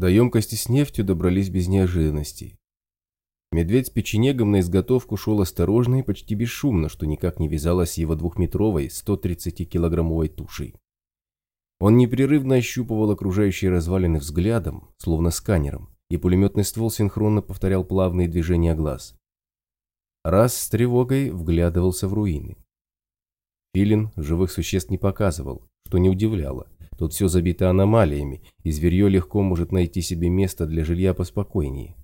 До емкости с нефтью добрались без неожиданностей. Медведь с печенегом на изготовку шел осторожно и почти бесшумно, что никак не вязалось его двухметровой, 130-килограммовой тушей. Он непрерывно ощупывал окружающие развалины взглядом, словно сканером, и пулеметный ствол синхронно повторял плавные движения глаз. Раз с тревогой вглядывался в руины. Филин живых существ не показывал, что не удивляло. Тут все забито аномалиями, и зверье легко может найти себе место для жилья поспокойнее.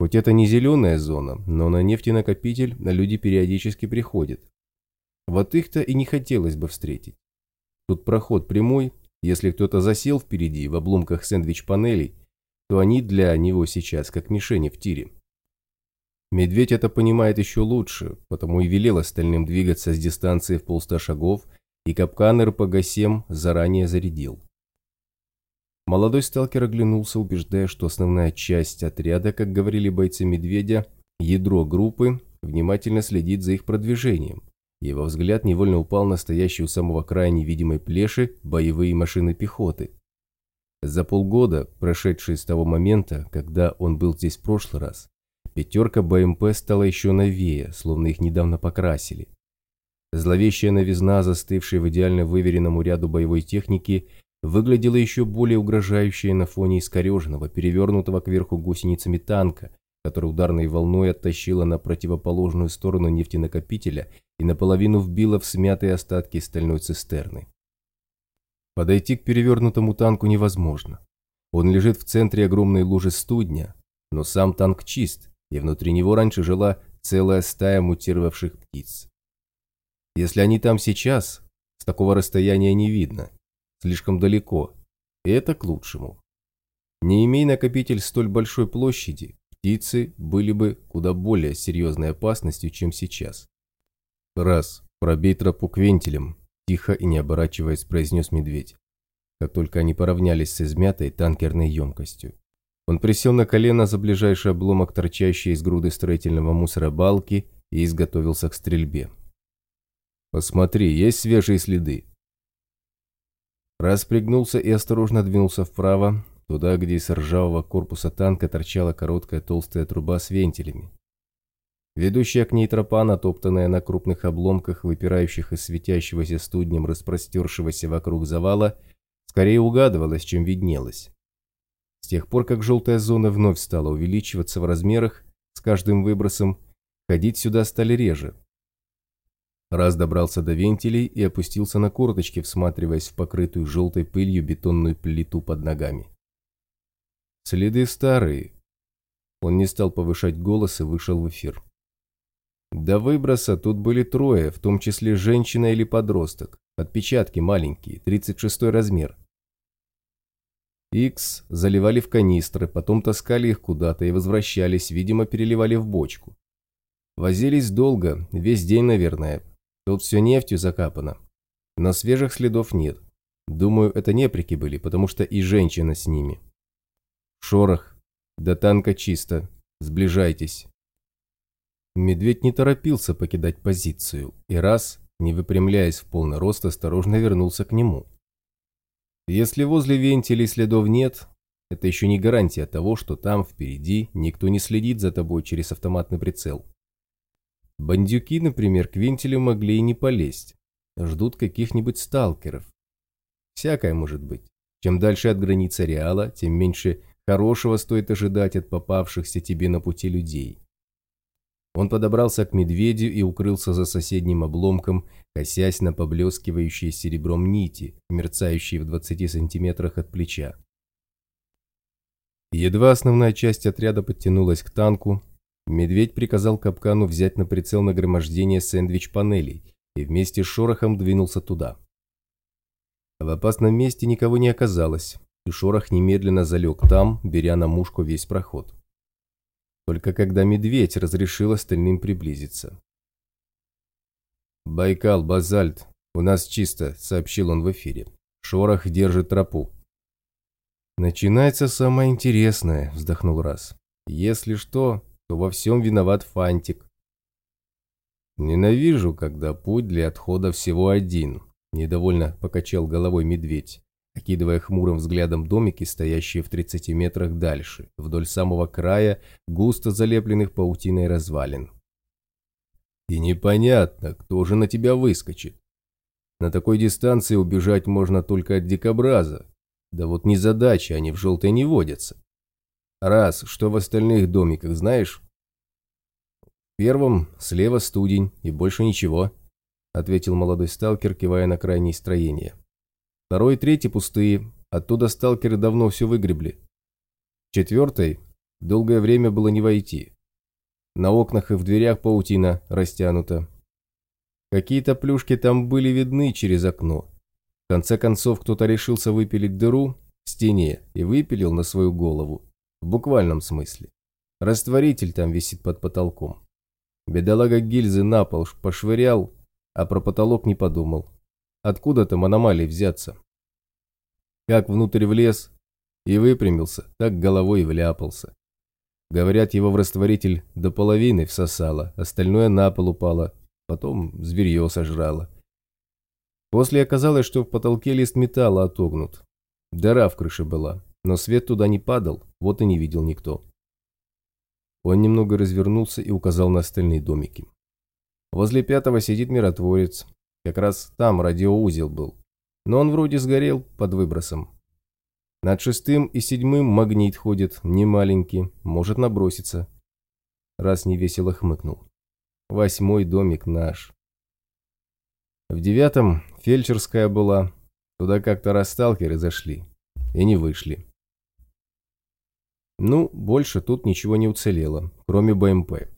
Хоть это не зеленая зона, но на нефтенакопитель на люди периодически приходят. Вот их-то и не хотелось бы встретить. Тут проход прямой, если кто-то засел впереди в обломках сэндвич-панелей, то они для него сейчас как мишени в тире. Медведь это понимает еще лучше, потому и велел остальным двигаться с дистанции в полста шагов, и капкан РПГ-7 заранее зарядил. Молодой сталкер оглянулся, убеждая, что основная часть отряда, как говорили бойцы «Медведя», ядро группы, внимательно следит за их продвижением. Его взгляд невольно упал на стоящие у самого края невидимой плеши боевые машины пехоты. За полгода, прошедшие с того момента, когда он был здесь в прошлый раз, пятерка БМП стала еще новее, словно их недавно покрасили. Зловещая новизна, застывшая в идеально выверенному ряду боевой техники, выглядела еще более угрожающей на фоне искореженного, перевернутого кверху гусеницами танка, который ударной волной оттащила на противоположную сторону нефтенакопителя и наполовину вбила в смятые остатки стальной цистерны. Подойти к перевернутому танку невозможно. Он лежит в центре огромной лужи студня, но сам танк чист, и внутри него раньше жила целая стая мутировавших птиц. Если они там сейчас, с такого расстояния не видно, слишком далеко, и это к лучшему. Не имея накопитель столь большой площади, птицы были бы куда более серьезной опасностью, чем сейчас. «Раз, пробей тропу к вентилям», – тихо и не оборачиваясь произнес медведь, как только они поравнялись с измятой танкерной емкостью. Он присел на колено за ближайший обломок, торчащий из груды строительного мусора балки, и изготовился к стрельбе. «Посмотри, есть свежие следы?» Распрягнулся и осторожно двинулся вправо, туда, где из ржавого корпуса танка торчала короткая толстая труба с вентилями. Ведущая к ней тропа, натоптанная на крупных обломках, выпирающих из светящегося студнем распростершегося вокруг завала, скорее угадывалась, чем виднелась. С тех пор, как желтая зона вновь стала увеличиваться в размерах, с каждым выбросом ходить сюда стали реже, Раз добрался до вентилей и опустился на корточки, всматриваясь в покрытую желтой пылью бетонную плиту под ногами. Следы старые. Он не стал повышать голос и вышел в эфир. До выброса тут были трое, в том числе женщина или подросток. Отпечатки маленькие, 36 размер. Икс заливали в канистры, потом таскали их куда-то и возвращались, видимо, переливали в бочку. Возились долго, весь день, наверное, Тут все нефтью закапано. Но свежих следов нет. Думаю, это неприки были, потому что и женщина с ними. Шорох. До танка чисто. Сближайтесь. Медведь не торопился покидать позицию, и раз, не выпрямляясь в полный рост, осторожно вернулся к нему. Если возле вентилей следов нет, это еще не гарантия того, что там, впереди, никто не следит за тобой через автоматный прицел. Бандюки, например, к вентилю могли и не полезть. Ждут каких-нибудь сталкеров. Всякое может быть. Чем дальше от границы ареала, тем меньше хорошего стоит ожидать от попавшихся тебе на пути людей. Он подобрался к медведю и укрылся за соседним обломком, косясь на поблескивающие серебром нити, мерцающие в 20 сантиметрах от плеча. Едва основная часть отряда подтянулась к танку, Медведь приказал капкану взять на прицел нагромождение сэндвич-панелей и вместе с шорохом двинулся туда. В опасном месте никого не оказалось, и шорох немедленно залег там, беря на мушку весь проход. Только когда медведь разрешил остальным приблизиться. «Байкал, базальт, у нас чисто», — сообщил он в эфире. «Шорох держит тропу». «Начинается самое интересное», — вздохнул Раз. «Если что, то во всем виноват Фантик. «Ненавижу, когда путь для отхода всего один», – недовольно покачал головой медведь. окидывая хмурым взглядом домики, стоящие в 30 метрах дальше, вдоль самого края, густо залепленных паутиной развалин. И непонятно, кто же на тебя выскочит. На такой дистанции убежать можно только от дикобраза. Да вот не задача, они в желтой не водятся. Раз, что в остальных домиках, знаешь? В первом слева студень и больше ничего, ответил молодой сталкер, кивая на крайнее строение. Второй и третий пустые, оттуда сталкеры давно все выгребли. В четвертой долгое время было не войти. На окнах и в дверях паутина растянута. Какие-то плюшки там были видны через окно. В конце концов, кто-то решился выпилить дыру в стене и выпилил на свою голову. В буквальном смысле. Растворитель там висит под потолком. Бедолага гильзы на пол пошвырял, а про потолок не подумал. Откуда там аномалии взяться? Как внутрь влез и выпрямился, так головой и вляпался. Говорят, его в растворитель до половины всосало, остальное на пол упало, потом зверье сожрало. После оказалось, что в потолке лист металла отогнут. Дыра в крыше была, но свет туда не падал, вот и не видел никто. Он немного развернулся и указал на остальные домики. Возле пятого сидит миротворец. Как раз там радиоузел был. Но он вроде сгорел под выбросом. Над шестым и седьмым магнит ходит, не маленький, может наброситься. Раз невесело хмыкнул. Восьмой домик наш. В девятом фельдшерская была. Туда как-то раз сталкеры зашли. И не вышли. Ну, больше тут ничего не уцелело, кроме БМП.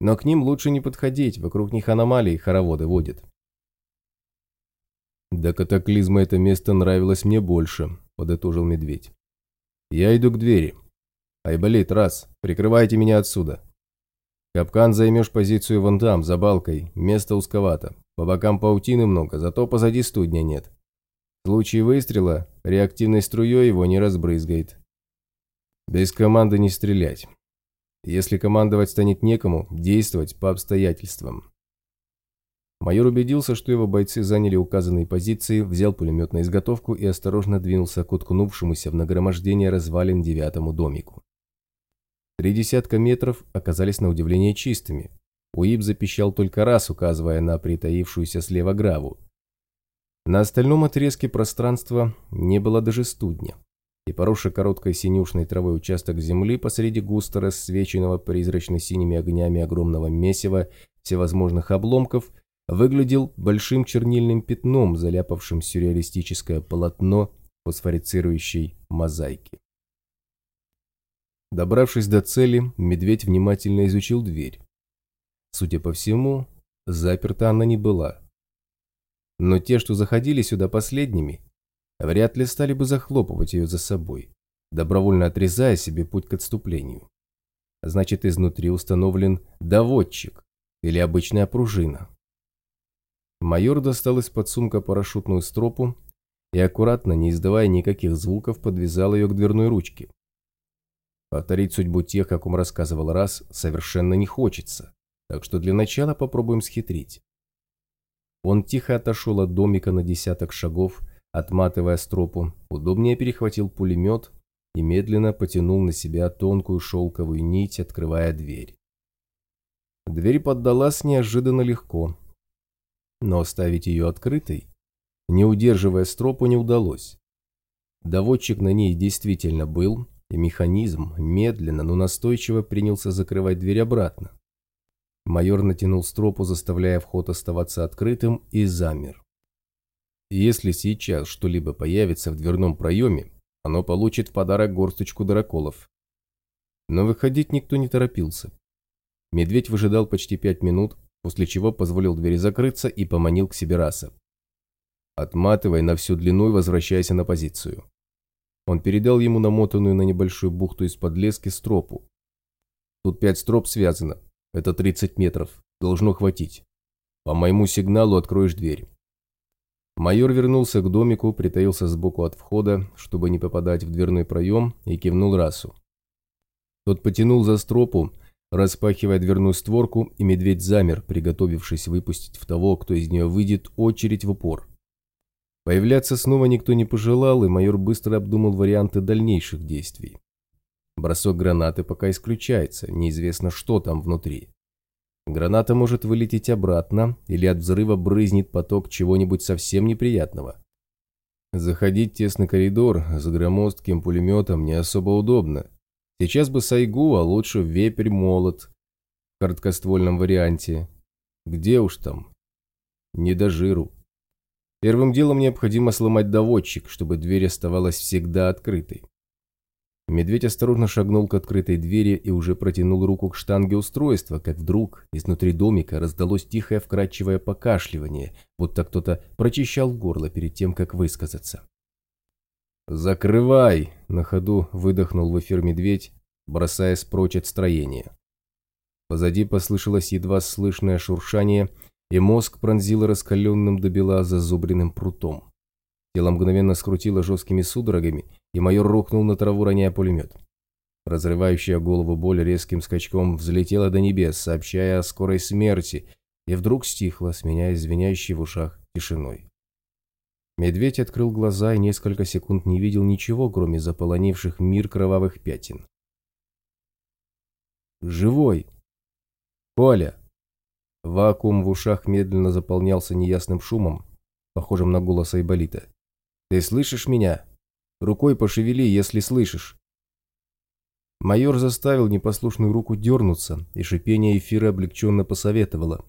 Но к ним лучше не подходить, вокруг них аномалии хороводы водят. До катаклизма это место нравилось мне больше, подытожил медведь. «Я иду к двери. Айболит, раз, прикрывайте меня отсюда. Капкан займешь позицию вон там, за балкой, место узковато. По бокам паутины много, зато позади студня нет. В случае выстрела реактивной струей его не разбрызгает. Без команды не стрелять. Если командовать станет некому, действовать по обстоятельствам. Майор убедился, что его бойцы заняли указанные позиции, взял пулемет на изготовку и осторожно двинулся к уткнувшемуся в нагромождение развалин девятому домику. Три десятка метров оказались на удивление чистыми. Уиб запищал только раз, указывая на притаившуюся слева граву. На остальном отрезке пространства не было даже студня, и поросший короткой синюшной травой участок земли посреди густо рассвеченного призрачно-синими огнями огромного месива всевозможных обломков – выглядел большим чернильным пятном, заляпавшим сюрреалистическое полотно фосфорицирующей мозаики. Добравшись до цели, медведь внимательно изучил дверь. Судя по всему, заперта она не была. Но те, что заходили сюда последними, вряд ли стали бы захлопывать ее за собой, добровольно отрезая себе путь к отступлению. Значит, изнутри установлен доводчик или обычная пружина. Майор достал из-под сумка парашютную стропу и аккуратно, не издавая никаких звуков, подвязал ее к дверной ручке. Повторить судьбу тех, как он рассказывал раз, совершенно не хочется, так что для начала попробуем схитрить. Он тихо отошел от домика на десяток шагов, отматывая стропу, удобнее перехватил пулемет и медленно потянул на себя тонкую шелковую нить, открывая дверь. Дверь поддалась неожиданно легко, но оставить ее открытой, не удерживая стропу, не удалось. Доводчик на ней действительно был, и механизм медленно, но настойчиво принялся закрывать дверь обратно. Майор натянул стропу, заставляя вход оставаться открытым, и замер. Если сейчас что-либо появится в дверном проеме, оно получит в подарок горсточку дыроколов. Но выходить никто не торопился. Медведь выжидал почти пять минут, после чего позволил двери закрыться и поманил к себе раса. «Отматывай на всю длину и возвращайся на позицию». Он передал ему намотанную на небольшую бухту из-под лески стропу. «Тут пять строп связано. Это 30 метров. Должно хватить. По моему сигналу откроешь дверь». Майор вернулся к домику, притаился сбоку от входа, чтобы не попадать в дверной проем, и кивнул расу. Тот потянул за стропу, Распахивая дверную створку, и медведь замер, приготовившись выпустить в того, кто из нее выйдет, очередь в упор. Появляться снова никто не пожелал, и майор быстро обдумал варианты дальнейших действий. Бросок гранаты пока исключается, неизвестно, что там внутри. Граната может вылететь обратно, или от взрыва брызнет поток чего-нибудь совсем неприятного. Заходить в тесный коридор с громоздким пулеметом не особо удобно. Сейчас бы Сайгу, а лучше вепрь-молот в короткоствольном варианте. Где уж там? Не до жиру. Первым делом необходимо сломать доводчик, чтобы дверь оставалась всегда открытой. Медведь осторожно шагнул к открытой двери и уже протянул руку к штанге устройства, как вдруг изнутри домика раздалось тихое вкрадчивое покашливание, будто кто-то прочищал горло перед тем, как высказаться. «Закрывай!» – на ходу выдохнул в эфир медведь, бросаясь прочь от строения. Позади послышалось едва слышное шуршание, и мозг пронзило раскаленным до бела зазубренным прутом. Тело мгновенно скрутило жесткими судорогами, и майор рухнул на траву, роняя пулемет. Разрывающая голову боль резким скачком взлетела до небес, сообщая о скорой смерти, и вдруг стихла, сменяясь звенящей в ушах тишиной. Медведь открыл глаза и несколько секунд не видел ничего, кроме заполонивших мир кровавых пятен. «Живой!» «Коля!» Вакуум в ушах медленно заполнялся неясным шумом, похожим на голос Айболита. «Ты слышишь меня? Рукой пошевели, если слышишь». Майор заставил непослушную руку дернуться, и шипение эфира облегченно посоветовало.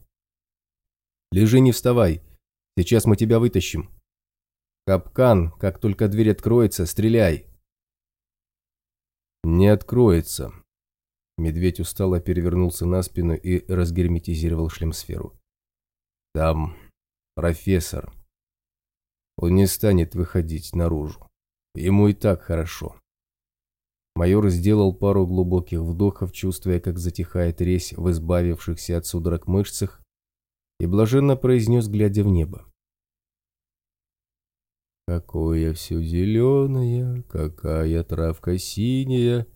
«Лежи, не вставай. Сейчас мы тебя вытащим. Капкан, как только дверь откроется, стреляй». «Не откроется». Медведь устало перевернулся на спину и разгерметизировал шлемсферу. «Там профессор. Он не станет выходить наружу. Ему и так хорошо. Майор сделал пару глубоких вдохов, чувствуя, как затихает резь в избавившихся от судорог мышцах, и блаженно произнес, глядя в небо. «Какое все зеленое, какая травка синяя,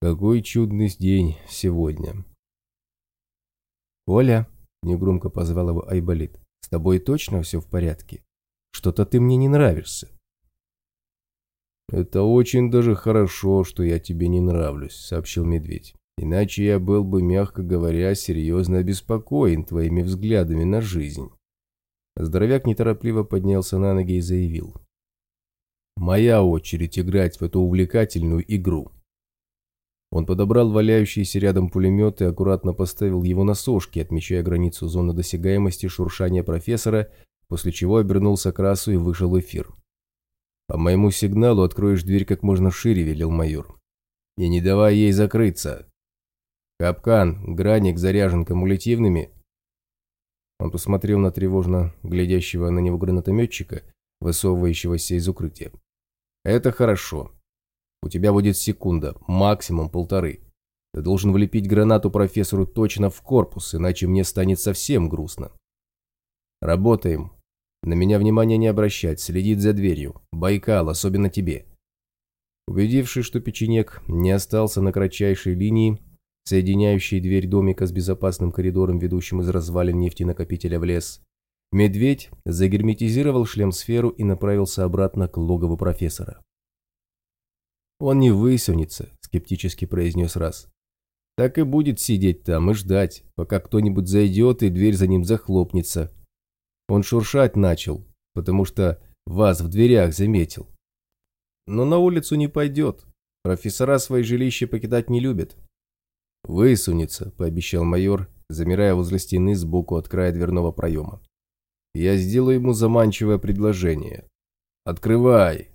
какой чудный день сегодня!» «Оля!» — негромко позвал его Айболит. «С тобой точно все в порядке?» Что-то ты мне не нравишься». «Это очень даже хорошо, что я тебе не нравлюсь», — сообщил медведь. «Иначе я был бы, мягко говоря, серьезно обеспокоен твоими взглядами на жизнь». Здоровяк неторопливо поднялся на ноги и заявил. «Моя очередь играть в эту увлекательную игру». Он подобрал валяющийся рядом пулемет и аккуратно поставил его на сошки, отмечая границу зоны досягаемости шуршания профессора после чего обернулся к расу и вышел в эфир. «По моему сигналу откроешь дверь как можно шире», – велел майор. «И не давай ей закрыться. Капкан, граник заряжен кумулятивными». Он посмотрел на тревожно глядящего на него гранатометчика, высовывающегося из укрытия. «Это хорошо. У тебя будет секунда, максимум полторы. Ты должен влепить гранату профессору точно в корпус, иначе мне станет совсем грустно. Работаем. На меня внимания не обращать, следить за дверью. Байкал, особенно тебе. Убедившись, что печенек не остался на кратчайшей линии, соединяющей дверь домика с безопасным коридором, ведущим из развалин нефтенакопителя в лес, медведь загерметизировал шлем-сферу и направился обратно к логову профессора. «Он не высунется», – скептически произнес раз. «Так и будет сидеть там и ждать, пока кто-нибудь зайдет и дверь за ним захлопнется, он шуршать начал, потому что вас в дверях заметил. Но на улицу не пойдет. Профессора свои жилища покидать не любят. «Высунется», – пообещал майор, замирая возле стены сбоку от края дверного проема. «Я сделаю ему заманчивое предложение. Открывай!»